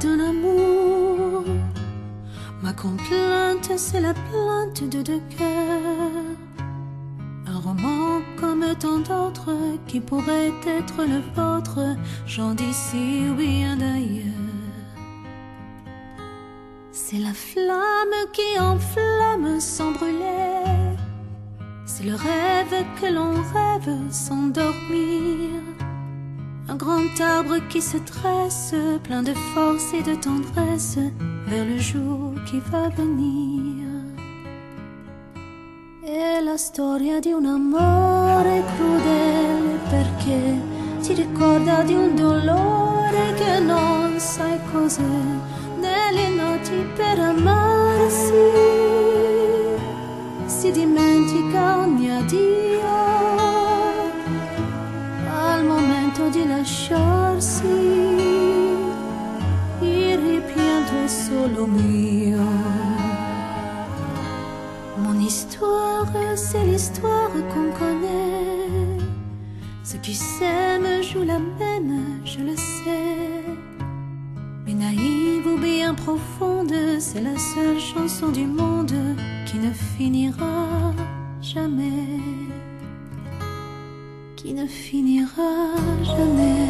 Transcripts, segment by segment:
d'un amour. Ma complainte, c'est la plainte de deux cœurs. Un roman comme tant d'autres qui pourrait être le vôtre, j'en d'ici ou bien d'ailleurs. C'est la flamme qui enflamme sans brûler. C'est le rêve que l'on rêve sans dormir. Un grand arbre qui se tresse, plein de force et de tendresse, vers le jour qui va venir. È la storia di un amore crudele perché ti ricorda di un dolore che non sai cos'è, delle notti per amarsi, si dimentica ogni addio histoire, c'est l'histoire qu'on connaît. Ceux qui s'aiment jouent la même, je le sais. Mais naïve ou bien profonde, c'est la seule chanson du monde qui ne finira jamais. Qui ne finira jamais. Jamais.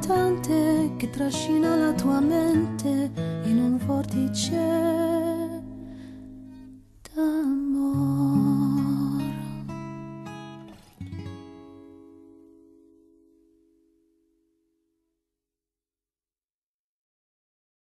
Trama come tante che trascina la tua mente in un vortice